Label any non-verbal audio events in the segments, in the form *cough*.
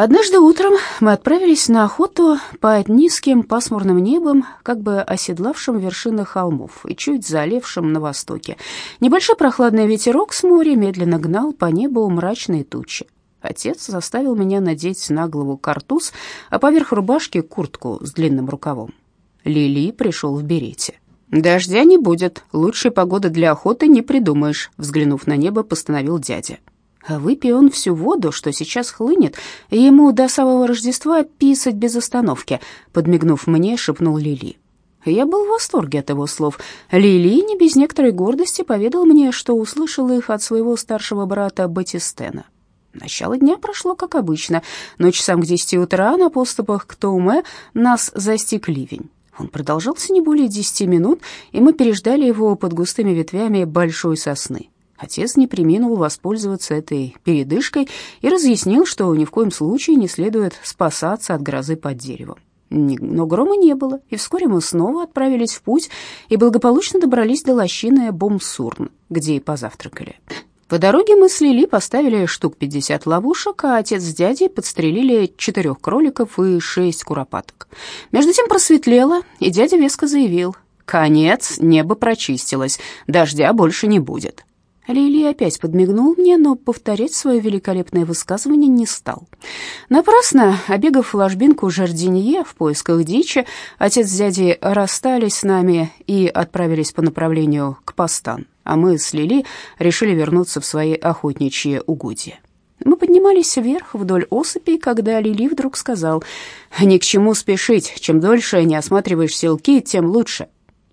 Однажды утром мы отправились на охоту под низким пасмурным небом, как бы оседлавшим вершины холмов и чуть залившим на востоке. Небольшой прохладный ветерок с моря медленно гнал по небу мрачные тучи. Отец заставил меня надеть на голову картуз, а поверх рубашки куртку с длинным рукавом. Лили пришел в берете. «Дождя не будет, лучшей погоды для охоты не придумаешь», взглянув на небо, постановил дядя. А выпей он всю воду, что сейчас хлынет, ему до самого Рождества писать без остановки, подмигнув мне, шепнул Лили. Я был в восторге от его слов. Лили не без некоторой гордости поведал мне, что услышал их от своего старшего брата Батистена. Начало дня прошло как обычно, но часам к десяти утра на поступах к Тауме нас застиг ливень. Он продолжался не более десяти минут, и мы переждали его под густыми ветвями большой сосны. Отец не преминул воспользоваться этой передышкой и разъяснил, что ни в коем случае не следует спасаться от грозы под деревом. Но грома не было, и вскоре мы снова отправились в путь и благополучно добрались до лощины Бомсурн, где и позавтракали. По дороге мы с Лили поставили штук 50 ловушек, а отец с дядей подстрелили четырех кроликов и шесть куропаток. Между тем просветлело, и дядя веско заявил, «Конец, небо прочистилось, дождя больше не будет». Лили опять подмигнул мне, но повторять свое великолепное высказывание не стал. Напрасно, обегав ложбинку Жардинье в поисках дичи, отец с дядей расстались с нами и отправились по направлению к Пастан, а мы с Лили решили вернуться в свои охотничьи угодья. Мы поднимались вверх вдоль осыпи, когда Лили вдруг сказал, «Ни к чему спешить, чем дольше не осматриваешь селки, тем лучше».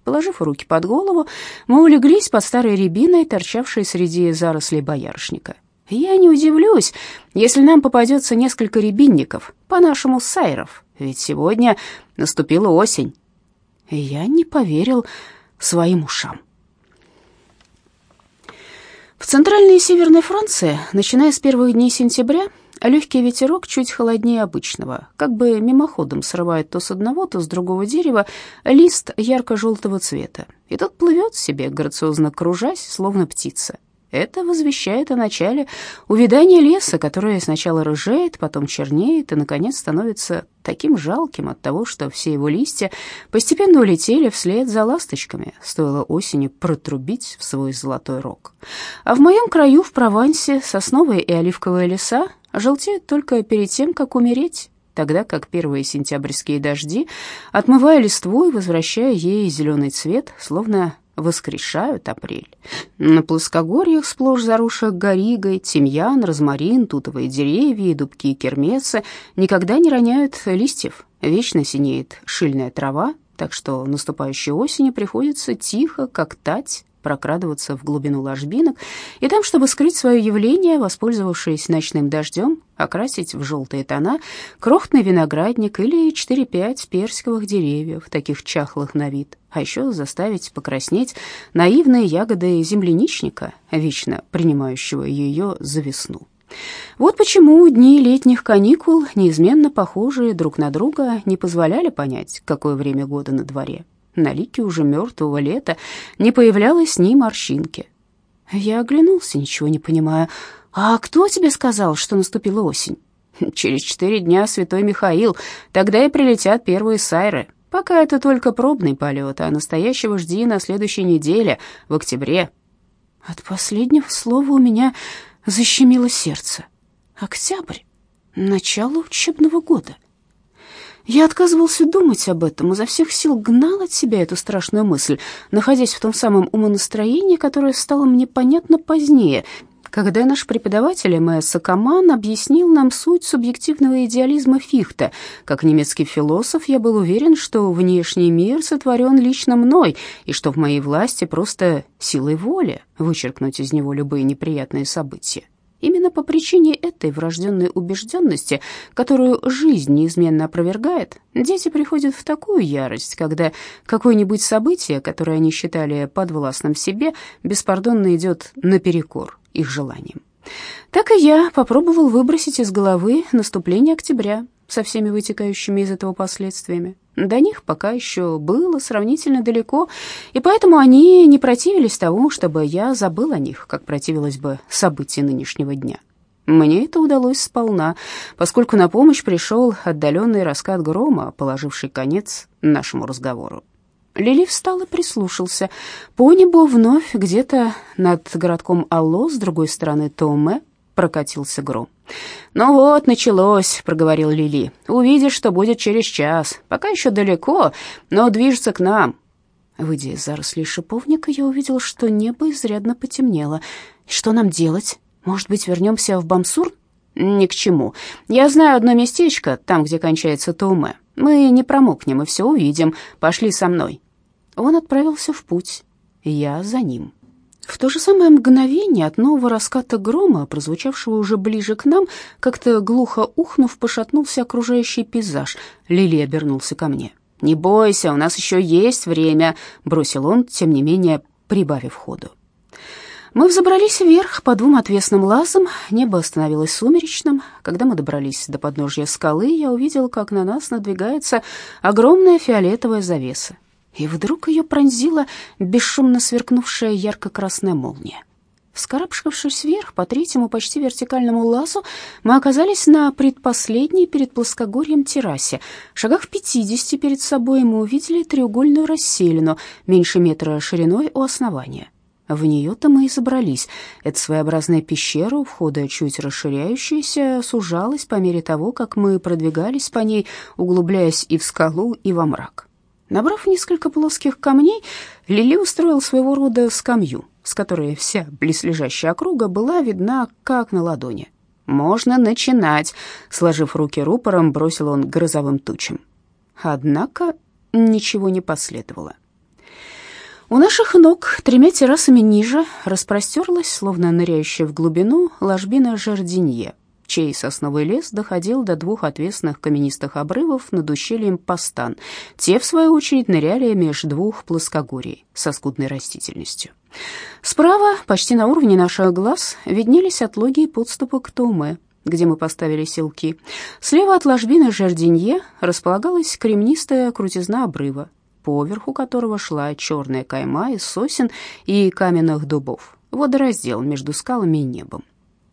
Положив руки под голову, мы улеглись под старой рябиной, торчавшей среди зарослей боярышника. Я не удивлюсь, если нам попадется несколько рябинников, по-нашему сайров, ведь сегодня наступила осень. Я не поверил своим ушам. В центральной и северной Франции, начиная с первых дней сентября, Легкий ветерок чуть холоднее обычного, как бы мимоходом срывает то с одного, то с другого дерева лист ярко-желтого цвета, и тот плывет себе, грациозно кружась, словно птица. Это возвещает о начале увядания леса, которое сначала рыжеет, потом чернеет и, наконец, становится таким жалким от того, что все его листья постепенно улетели вслед за ласточками, стоило осени протрубить в свой золотой рог. А в моем краю, в Провансе, сосновые и оливковые леса желтеют только перед тем, как умереть, тогда как первые сентябрьские дожди, отмывая листву и возвращая ей зеленый цвет, словно воскрешают апрель. На плоскогорьях, сплошь заросших горигой, тимьян, розмарин, тутовые деревья дубки и кермесы никогда не роняют листьев. Вечно синеет шильная трава, так что наступающей осени приходится тихо, как тать, прокрадываться в глубину ложбинок, и там, чтобы скрыть свое явление, воспользовавшись ночным дождем, окрасить в желтые тона крохотный виноградник или 4-5 персиковых деревьев, таких чахлых на вид, а еще заставить покраснеть наивные ягоды земляничника, вечно принимающего ее за весну. Вот почему дни летних каникул, неизменно похожие друг на друга, не позволяли понять, какое время года на дворе. На лике уже мертвого лета не появлялось ни морщинки. Я оглянулся, ничего не понимая. «А кто тебе сказал, что наступила осень?» *laughs* «Через четыре дня святой Михаил, тогда и прилетят первые сайры. Пока это только пробный полет, а настоящего жди на следующей неделе, в октябре». От последнего слова у меня защемило сердце. Октябрь, начало учебного года. Я отказывался думать об этом, изо всех сил гнал от себя эту страшную мысль, находясь в том самом умонастроении, которое стало мне понятно позднее, когда наш преподаватель М.С. Сакаман объяснил нам суть субъективного идеализма Фихта. Как немецкий философ, я был уверен, что внешний мир сотворен лично мной, и что в моей власти просто силой воли вычеркнуть из него любые неприятные события. Именно по причине этой врожденной убежденности, которую жизнь неизменно опровергает, дети приходят в такую ярость, когда какое-нибудь событие, которое они считали подвластным себе, беспардонно идет наперекор их желаниям. Так и я попробовал выбросить из головы наступление октября со всеми вытекающими из этого последствиями. До них пока еще было сравнительно далеко, и поэтому они не противились тому, чтобы я забыл о них, как противилась бы события нынешнего дня. Мне это удалось сполна, поскольку на помощь пришел отдаленный раскат грома, положивший конец нашему разговору. Лили встал и прислушался. По небу вновь где-то над городком Алло с другой стороны Томе прокатился гром. «Ну вот, началось», — проговорил Лили. «Увидишь, что будет через час. Пока еще далеко, но движется к нам». Выйдя из зарослей шиповника, я увидел, что небо изрядно потемнело. «Что нам делать? Может быть, вернемся в Бамсур?» «Ни к чему. Я знаю одно местечко, там, где кончается Тауме. Мы не промокнем и все увидим. Пошли со мной». Он отправился в путь, я за ним. В то же самое мгновение от нового раската грома, прозвучавшего уже ближе к нам, как-то глухо ухнув, пошатнулся окружающий пейзаж. Лили обернулся ко мне. «Не бойся, у нас еще есть время», — бросил он, тем не менее прибавив ходу. Мы взобрались вверх по двум отвесным лазам, небо становилось сумеречным. Когда мы добрались до подножья скалы, я увидел, как на нас надвигается огромная фиолетовая завеса и вдруг ее пронзила бесшумно сверкнувшая ярко-красная молния. Вскарабкавшись вверх по третьему почти вертикальному лазу, мы оказались на предпоследней перед плоскогорьем террасе. В шагах в пятидесяти перед собой мы увидели треугольную расселину, меньше метра шириной у основания. В нее-то мы и забрались. Эта своеобразная пещера, у входа чуть расширяющаяся, сужалась по мере того, как мы продвигались по ней, углубляясь и в скалу, и во мрак. Набрав несколько плоских камней, Лили устроил своего рода скамью, с которой вся близлежащая округа была видна как на ладони. «Можно начинать», — сложив руки рупором, бросил он грозовым тучам. Однако ничего не последовало. У наших ног, тремя террасами ниже, распростерлась, словно ныряющая в глубину, ложбина Жардинье, чей сосновый лес доходил до двух отвесных каменистых обрывов над ущельем Пастан. Те, в свою очередь, ныряли меж двух плоскогорий со скудной растительностью. Справа, почти на уровне наших глаз, виднелись отлоги и подступы к Тауме, где мы поставили селки. Слева от ложбины Жардинье располагалась кремнистая крутизна обрыва, поверху которого шла черная кайма из сосен и каменных дубов, водораздел между скалами и небом.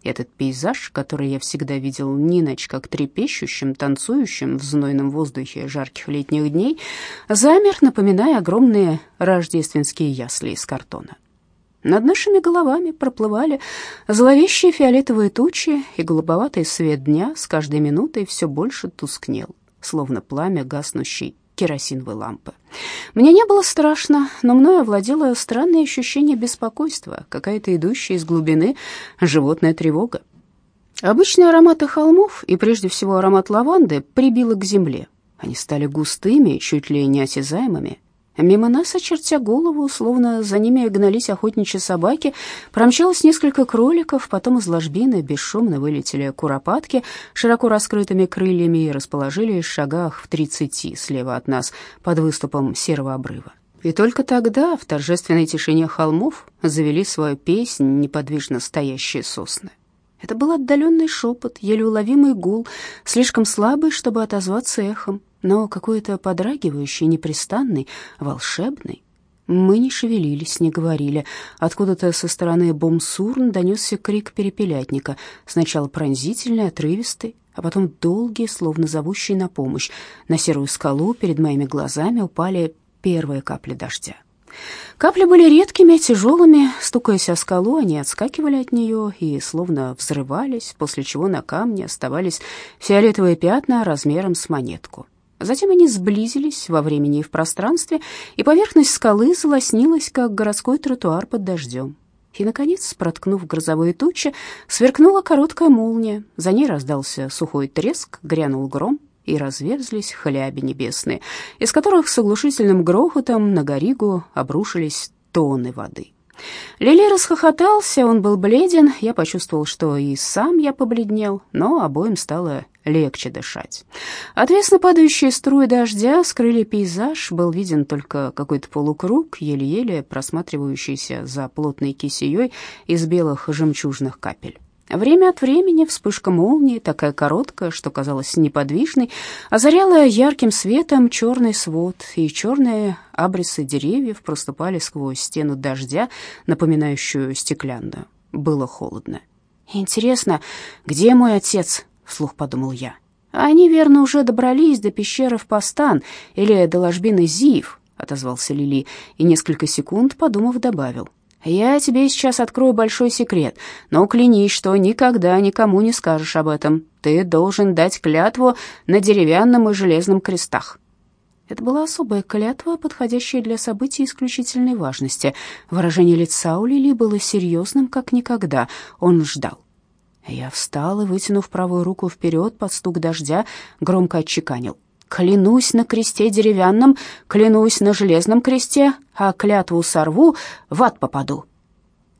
Этот пейзаж, который я всегда видел не иначе как трепещущим, танцующим в знойном воздухе жарких летних дней, замер, напоминая огромные рождественские ясли из картона. Над нашими головами проплывали зловещие фиолетовые тучи, и голубоватый свет дня с каждой минутой все больше тускнел, словно пламя гаснущей керосиновой лампы. Мне не было страшно, но мною овладело странное ощущение беспокойства, какая-то идущая из глубины животная тревога. Обычные ароматы холмов, и прежде всего аромат лаванды, прибило к земле. Они стали густыми, чуть ли не осязаемыми, Мимо нас, очертя голову, словно за ними гнались охотничьи собаки, промчалось несколько кроликов, потом из ложбины бесшумно вылетели куропатки широко раскрытыми крыльями и расположились в шагах в тридцати слева от нас под выступом серого обрыва. И только тогда в торжественной тишине холмов завели свою песнь неподвижно стоящие сосны. Это был отдаленный шепот, еле уловимый гул, слишком слабый, чтобы отозваться эхом, но какой-то подрагивающий, непрестанный, волшебный. Мы не шевелились, не говорили. Откуда-то со стороны Бомсурн донесся крик перепелятника, сначала пронзительный, отрывистый, а потом долгий, словно зовущий на помощь. На серую скалу перед моими глазами упали первые капли дождя. Капли были редкими, тяжелыми, стукаясь о скалу, они отскакивали от нее и словно взрывались, после чего на камне оставались фиолетовые пятна размером с монетку. Затем они сблизились во времени и в пространстве, и поверхность скалы залоснилась, как городской тротуар под дождем. И, наконец, проткнув грозовые тучи, сверкнула короткая молния. За ней раздался сухой треск, грянул гром, и разверзлись хляби небесные, из которых с оглушительным грохотом на Горигу обрушились тонны воды. Лили расхохотался, он был бледен, я почувствовал, что и сам я побледнел, но обоим стало легче дышать. Отвесно падающие струи дождя скрыли пейзаж, был виден только какой-то полукруг, еле-еле просматривающийся за плотной кисеей из белых жемчужных капель. Время от времени вспышка молнии, такая короткая, что казалась неподвижной, озаряла ярким светом черный свод, и черные абрисы деревьев проступали сквозь стену дождя, напоминающую стеклянную. Было холодно. «Интересно, где мой отец?» — вслух подумал я. «Они, верно, уже добрались до пещеры в Пастан или до ложбины Зиев», — отозвался Лили, и несколько секунд, подумав, добавил. «Я тебе сейчас открою большой секрет, но клянись, что никогда никому не скажешь об этом. Ты должен дать клятву на деревянном и железном крестах». Это была особая клятва, подходящая для событий исключительной важности. Выражение лица у Лили было серьезным, как никогда. Он ждал. Я встал и, вытянув правую руку вперед под стук дождя, громко отчеканил. «Клянусь на кресте деревянном, клянусь на железном кресте, а клятву сорву, в ад попаду».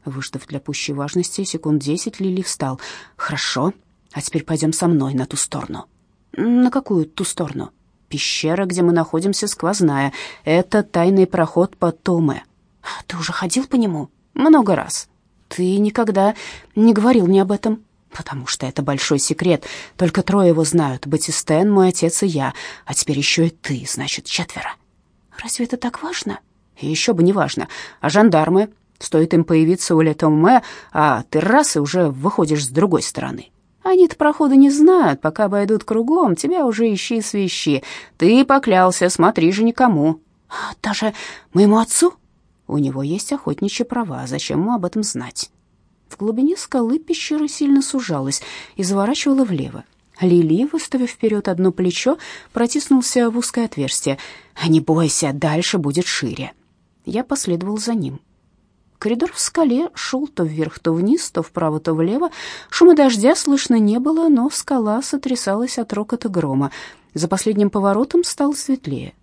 Выждав для пущей важности секунд десять, Лили встал. «Хорошо, а теперь пойдем со мной на ту сторону». «На какую ту сторону?» «Пещера, где мы находимся, сквозная. Это тайный проход по Томе». «Ты уже ходил по нему?» «Много раз». «Ты никогда не говорил мне об этом» потому что это большой секрет. Только трое его знают. Батистен, мой отец и я. А теперь еще и ты, значит, четверо. Разве это так важно? И еще бы не важно. А жандармы? Стоит им появиться у Летоме, а ты раз и уже выходишь с другой стороны. Они-то прохода не знают, пока обойдут кругом, тебя уже ищи свищи. Ты поклялся, смотри же никому. А даже моему отцу? У него есть охотничьи права, зачем ему об этом знать? В глубине скалы пещера сильно сужалась и заворачивала влево. Лили, выставив вперед одно плечо, протиснулся в узкое отверстие. «Не бойся, дальше будет шире». Я последовал за ним. Коридор в скале шел то вверх, то вниз, то вправо, то влево. Шума дождя слышно не было, но скала сотрясалась от рокота грома. За последним поворотом стало светлее.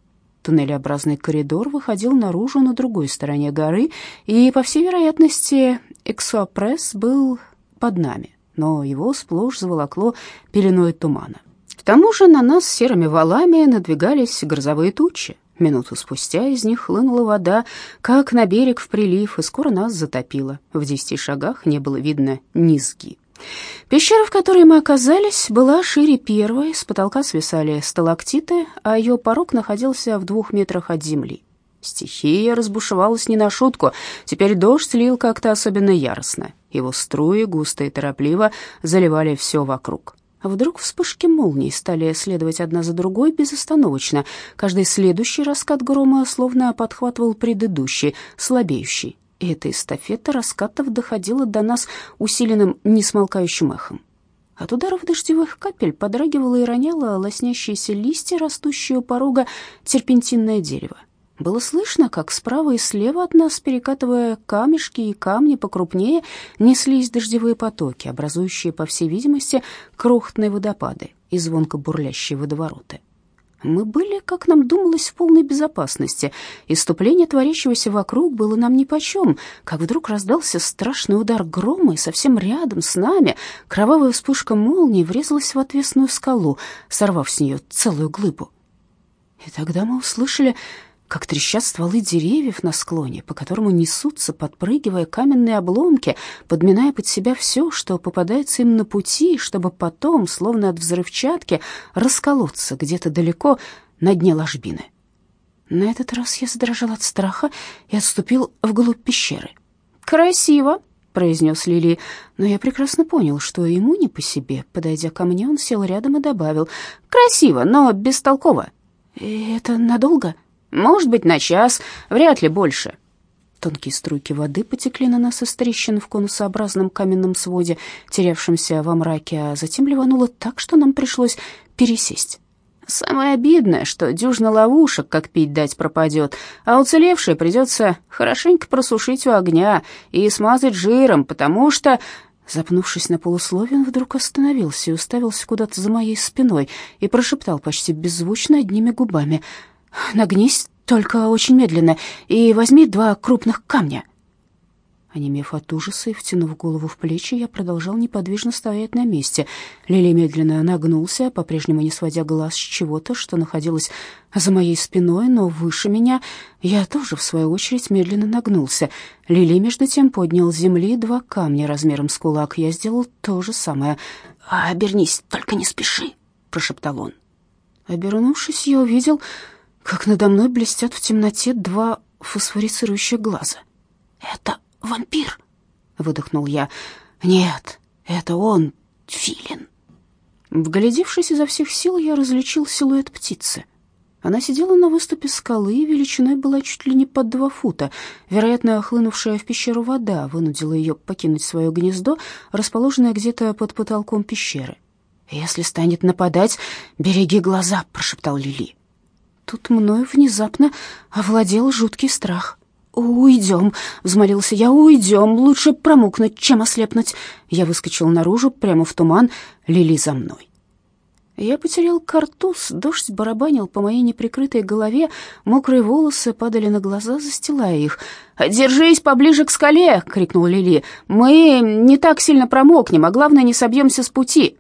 Туннелеобразный коридор выходил наружу на другой стороне горы, и, по всей вероятности, Эксуапресс был под нами, но его сплошь заволокло пеленой тумана. К тому же на нас серыми валами надвигались грозовые тучи. Минуту спустя из них хлынула вода, как на берег в прилив, и скоро нас затопило. В десяти шагах не было видно низги. Пещера, в которой мы оказались, была шире первой, с потолка свисали сталактиты, а ее порог находился в двух метрах от земли. Стихия разбушевалась не на шутку. Теперь дождь лил как-то особенно яростно. Его струи, густо и торопливо, заливали все вокруг. Вдруг вспышки молний стали следовать одна за другой безостановочно. Каждый следующий раскат грома словно подхватывал предыдущий, слабеющий и эта эстафета раскатов доходила до нас усиленным несмолкающим эхом. От ударов дождевых капель подрагивало и роняло лоснящиеся листья, растущие у порога терпентинное дерево. Было слышно, как справа и слева от нас, перекатывая камешки и камни покрупнее, неслись дождевые потоки, образующие, по всей видимости, крохотные водопады и звонко бурлящие водовороты. Мы были, как нам думалось, в полной безопасности. Иступление творящегося вокруг было нам нипочем, как вдруг раздался страшный удар грома, и совсем рядом с нами кровавая вспышка молнии врезалась в отвесную скалу, сорвав с нее целую глыбу. И тогда мы услышали как трещат стволы деревьев на склоне, по которому несутся, подпрыгивая каменные обломки, подминая под себя все, что попадается им на пути, чтобы потом, словно от взрывчатки, расколоться где-то далеко на дне ложбины. На этот раз я задрожал от страха и отступил вглубь пещеры. «Красиво!» — произнес Лили, но я прекрасно понял, что ему не по себе. Подойдя ко мне, он сел рядом и добавил «Красиво, но бестолково». «Это надолго?» Может быть, на час, вряд ли больше. Тонкие струйки воды потекли на нас из трещин в конусообразном каменном своде, терявшемся во мраке, а затем ливануло так, что нам пришлось пересесть. Самое обидное, что дюжина ловушек, как пить дать, пропадет, а уцелевшие придется хорошенько просушить у огня и смазать жиром, потому что... Запнувшись на полусловие, он вдруг остановился и уставился куда-то за моей спиной и прошептал почти беззвучно одними губами — Нагнись, только очень медленно, и возьми два крупных камня». Онемев от ужаса и втянув голову в плечи, я продолжал неподвижно стоять на месте. Лили медленно нагнулся, по-прежнему не сводя глаз с чего-то, что находилось за моей спиной, но выше меня. Я тоже, в свою очередь, медленно нагнулся. Лили, между тем, поднял с земли два камня размером с кулак. Я сделал то же самое. «Обернись, только не спеши», — прошептал он. Обернувшись, я увидел как надо мной блестят в темноте два фосфорицирующих глаза. «Это вампир!» — выдохнул я. «Нет, Это он, филин. Вглядевшись изо всех сил, я различил силуэт птицы. Она сидела на выступе скалы, и величиной была чуть ли не под два фута. Вероятно, охлынувшая в пещеру вода вынудила ее покинуть свое гнездо, расположенное где-то под потолком пещеры. «Если станет нападать, береги глаза», — прошептал Лили. Тут мною внезапно овладел жуткий страх. «Уйдем», — взмолился я, — «уйдем. Лучше промокнуть, чем ослепнуть». Я выскочил наружу, прямо в туман, Лили за мной. Я потерял картуз, дождь барабанил по моей неприкрытой голове, мокрые волосы падали на глаза, застилая их. «Держись поближе к скале!» — крикнул Лили. «Мы не так сильно промокнем, а главное, не собьемся с пути!»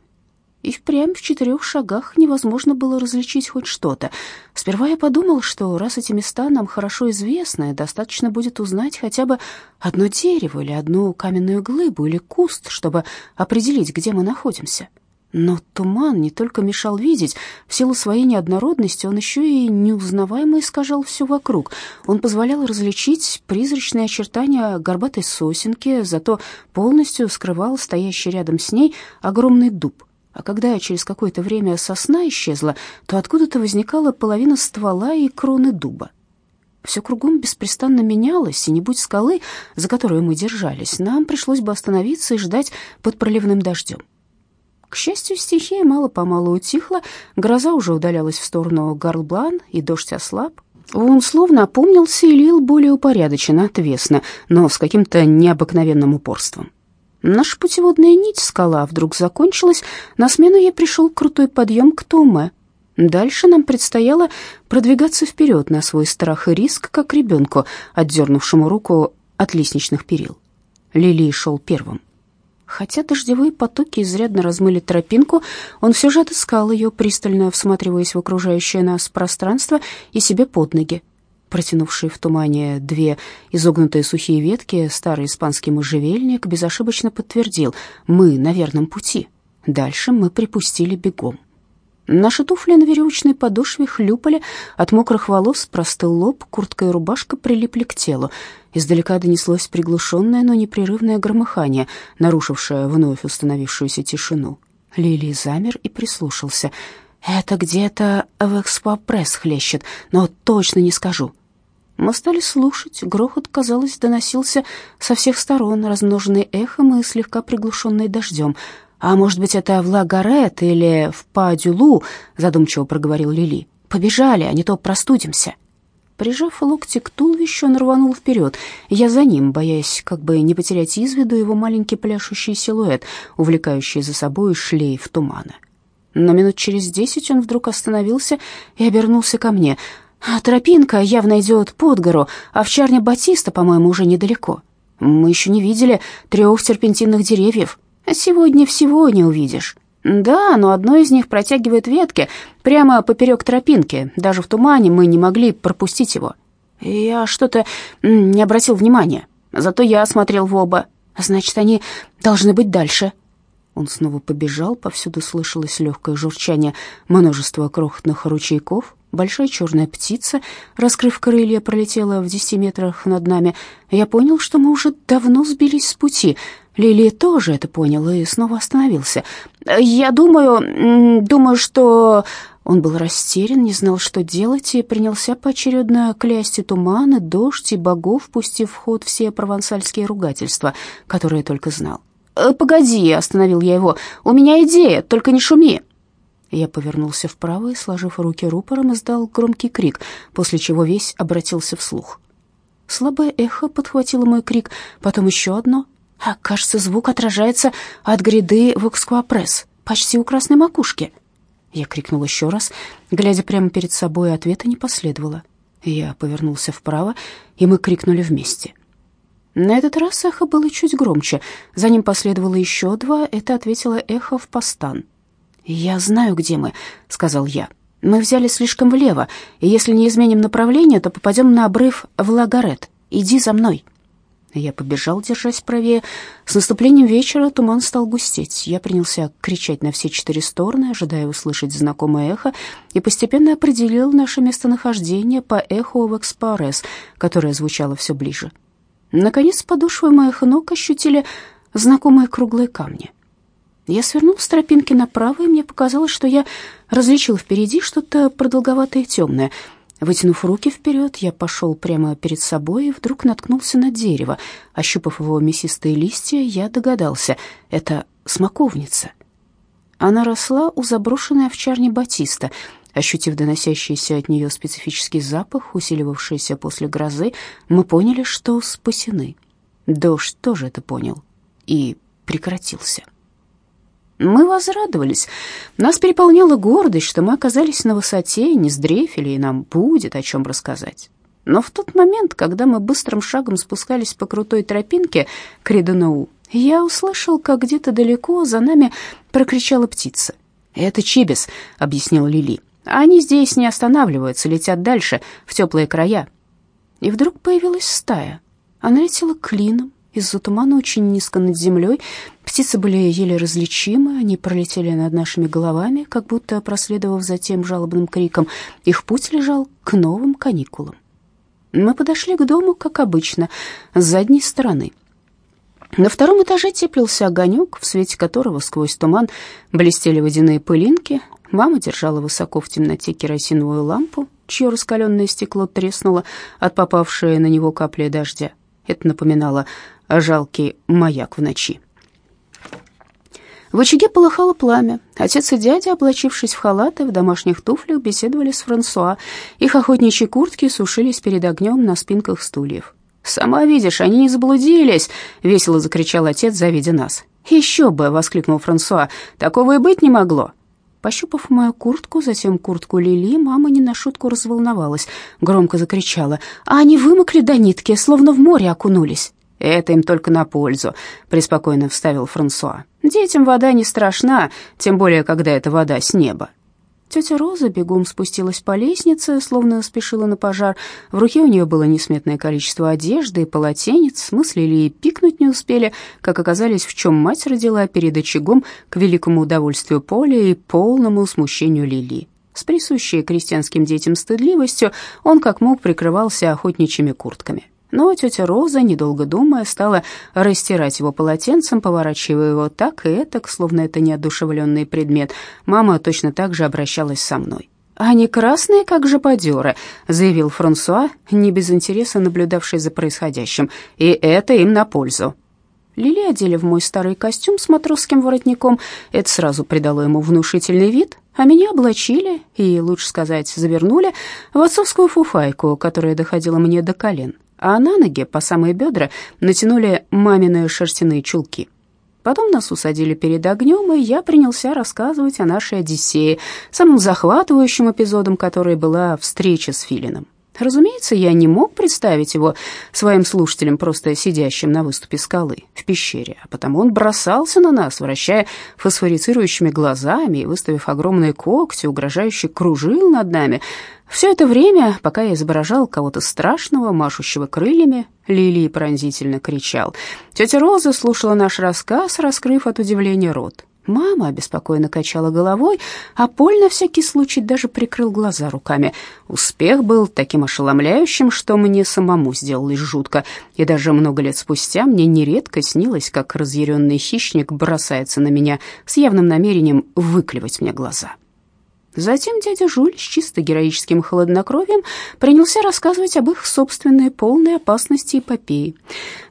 И впрямь в четырех шагах невозможно было различить хоть что-то. Сперва я подумал, что раз эти места нам хорошо известны, достаточно будет узнать хотя бы одно дерево или одну каменную глыбу или куст, чтобы определить, где мы находимся. Но туман не только мешал видеть, в силу своей неоднородности он еще и неузнаваемо искажал все вокруг. Он позволял различить призрачные очертания горбатой сосенки, зато полностью скрывал стоящий рядом с ней огромный дуб. А когда через какое-то время сосна исчезла, то откуда-то возникала половина ствола и кроны дуба. Все кругом беспрестанно менялось, и не будь скалы, за которую мы держались, нам пришлось бы остановиться и ждать под проливным дождем. К счастью, стихия мало-помалу утихла, гроза уже удалялась в сторону Гарлблан, и дождь ослаб. Он словно опомнился и лил более упорядоченно, отвесно, но с каким-то необыкновенным упорством. Наша путеводная нить скала вдруг закончилась, на смену ей пришел крутой подъем к Томе. Дальше нам предстояло продвигаться вперед на свой страх и риск, как ребенку, отдернувшему руку от лестничных перил. Лили шел первым. Хотя дождевые потоки изрядно размыли тропинку, он все же отыскал ее, пристально всматриваясь в окружающее нас пространство и себе под ноги. Протянувшие в тумане две изогнутые сухие ветки, старый испанский можжевельник безошибочно подтвердил, мы на верном пути. Дальше мы припустили бегом. Наши туфли на веревочной подошве хлюпали, от мокрых волос простыл лоб, куртка и рубашка прилипли к телу. Издалека донеслось приглушенное, но непрерывное громыхание, нарушившее вновь установившуюся тишину. Лили замер и прислушался. «Это где-то в экспопресс хлещет, но точно не скажу». Мы стали слушать, грохот, казалось, доносился со всех сторон, размноженный эхом и слегка приглушенный дождем — «А может быть, это в Лагарет или в Падюлу?» — задумчиво проговорил Лили. «Побежали, а не то простудимся». Прижав локти к туловищу, он рванул вперед. Я за ним, боясь как бы не потерять из виду его маленький пляшущий силуэт, увлекающий за собой шлейф тумана. Но минут через десять он вдруг остановился и обернулся ко мне. «А тропинка явно идет под гору, а овчарня Батиста, по-моему, уже недалеко. Мы еще не видели трех серпентинных деревьев». Сегодня всего не увидишь. Да, но одно из них протягивает ветки прямо поперек тропинки. Даже в тумане мы не могли пропустить его. Я что-то не обратил внимания. Зато я смотрел в оба. Значит, они должны быть дальше. Он снова побежал, повсюду слышалось легкое журчание множества крохотных ручейков. Большая черная птица, раскрыв крылья, пролетела в десяти метрах над нами. Я понял, что мы уже давно сбились с пути. Лили тоже это понял и снова остановился. «Я думаю, думаю, что...» Он был растерян, не знал, что делать, и принялся поочередно клясть и туманы, дождь и богов, пустив в ход все провансальские ругательства, которые только знал. «Э, «Погоди», — остановил я его, — «у меня идея, только не шуми». Я повернулся вправо и, сложив руки рупором, издал громкий крик, после чего весь обратился вслух. Слабое эхо подхватило мой крик, потом еще одно — а, кажется, звук отражается от гряды в эксквапресс, почти у красной макушки. Я крикнул еще раз, глядя прямо перед собой, ответа не последовало. Я повернулся вправо, и мы крикнули вместе. На этот раз эхо было чуть громче. За ним последовало еще два. Это ответило эхо в постан. «Я знаю, где мы», — сказал я. «Мы взяли слишком влево, и если не изменим направление, то попадем на обрыв в Лагарет. Иди за мной». Я побежал, держась правее. С наступлением вечера туман стал густеть. Я принялся кричать на все четыре стороны, ожидая услышать знакомое эхо, и постепенно определил наше местонахождение по эху в Экспарес, которое звучало все ближе. Наконец, подошвы моих ног ощутили знакомые круглые камни. Я свернул с тропинки направо, и мне показалось, что я различил впереди что-то продолговатое и темное. Вытянув руки вперед, я пошел прямо перед собой и вдруг наткнулся на дерево. Ощупав его мясистые листья, я догадался — это смоковница. Она росла у заброшенной овчарни Батиста. Ощутив доносящийся от нее специфический запах, усиливавшийся после грозы, мы поняли, что спасены. Дождь тоже это понял и прекратился. Мы возрадовались. Нас переполняла гордость, что мы оказались на высоте, не сдрефили, и нам будет о чем рассказать. Но в тот момент, когда мы быстрым шагом спускались по крутой тропинке к Редоноу, я услышал, как где-то далеко за нами прокричала птица. «Это Чибис», — объяснил Лили. «Они здесь не останавливаются, летят дальше, в теплые края». И вдруг появилась стая. Она летела клином, из-за тумана очень низко над землей. Птицы были еле различимы, они пролетели над нашими головами, как будто проследовав за тем жалобным криком. Их путь лежал к новым каникулам. Мы подошли к дому, как обычно, с задней стороны. На втором этаже теплился огонек, в свете которого сквозь туман блестели водяные пылинки. Мама держала высоко в темноте керосиновую лампу, чье раскаленное стекло треснуло от попавшей на него капли дождя. Это напоминало жалкий маяк в ночи. В очаге полыхало пламя. Отец и дядя, облачившись в халаты, в домашних туфлях, беседовали с Франсуа. Их охотничьи куртки сушились перед огнем на спинках стульев. «Сама видишь, они не заблудились!» — весело закричал отец, завидя нас. «Еще бы!» — воскликнул Франсуа. «Такого и быть не могло!» Пощупав мою куртку, затем куртку Лили, мама не на шутку разволновалась, громко закричала. «А они вымокли до нитки, словно в море окунулись!» «Это им только на пользу», — преспокойно вставил Франсуа. «Детям вода не страшна, тем более, когда это вода с неба». Тетя Роза бегом спустилась по лестнице, словно спешила на пожар. В руке у нее было несметное количество одежды и полотенец. Мыслили и пикнуть не успели, как оказались, в чем мать родила перед очагом к великому удовольствию Поля и полному смущению Лили. С присущей крестьянским детям стыдливостью он как мог прикрывался охотничьими куртками. Но тетя Роза, недолго думая, стала растирать его полотенцем, поворачивая его так и этак, словно это неодушевленный предмет. Мама точно так же обращалась со мной. «Они красные, как жоподеры», — заявил Франсуа, не без интереса наблюдавший за происходящим, «и это им на пользу». Лили одели в мой старый костюм с матросским воротником. Это сразу придало ему внушительный вид, а меня облачили и, лучше сказать, завернули в отцовскую фуфайку, которая доходила мне до колен а на ноги по самые бедра натянули мамины шерстяные чулки. Потом нас усадили перед огнем, и я принялся рассказывать о нашей Одиссее, самым захватывающим эпизодом которой была встреча с Филином. Разумеется, я не мог представить его своим слушателям, просто сидящим на выступе скалы в пещере, а потому он бросался на нас, вращая фосфорицирующими глазами и, выставив огромные когти, угрожающе кружил над нами. Все это время, пока я изображал кого-то страшного, машущего крыльями, Лилии пронзительно кричал. Тетя Роза слушала наш рассказ, раскрыв от удивления рот. Мама обеспокоенно качала головой, а Поль на всякий случай даже прикрыл глаза руками. Успех был таким ошеломляющим, что мне самому сделалось жутко, и даже много лет спустя мне нередко снилось, как разъяренный хищник бросается на меня с явным намерением выклевать мне глаза. Затем дядя Жуль с чисто героическим хладнокровием принялся рассказывать об их собственной полной опасности эпопеи.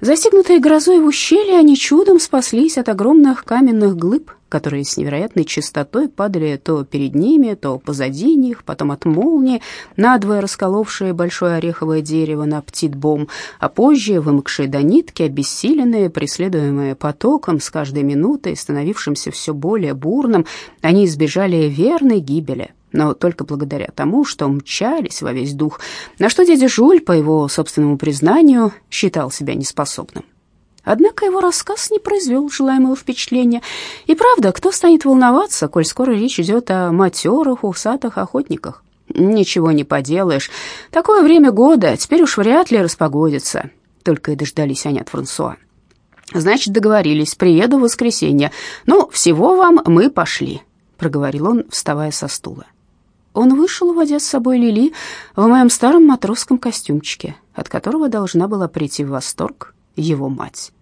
Застигнутые грозой в ущелье, они чудом спаслись от огромных каменных глыб, которые с невероятной частотой падали то перед ними, то позади них, потом от молнии, надвое расколовшие большое ореховое дерево на птитбом, а позже вымокшие до нитки, обессиленные, преследуемые потоком, с каждой минутой становившимся все более бурным, они избежали верной гибели но только благодаря тому, что мчались во весь дух, на что дядя Жуль, по его собственному признанию, считал себя неспособным. Однако его рассказ не произвел желаемого впечатления. И правда, кто станет волноваться, коль скоро речь идет о матерых, усатых охотниках? Ничего не поделаешь. Такое время года, теперь уж вряд ли распогодится. Только и дождались они от Франсуа. Значит, договорились, приеду в воскресенье. Ну, всего вам, мы пошли, проговорил он, вставая со стула. Он вышел, уводя с собой Лили в моем старом матросском костюмчике, от которого должна была прийти в восторг его мать.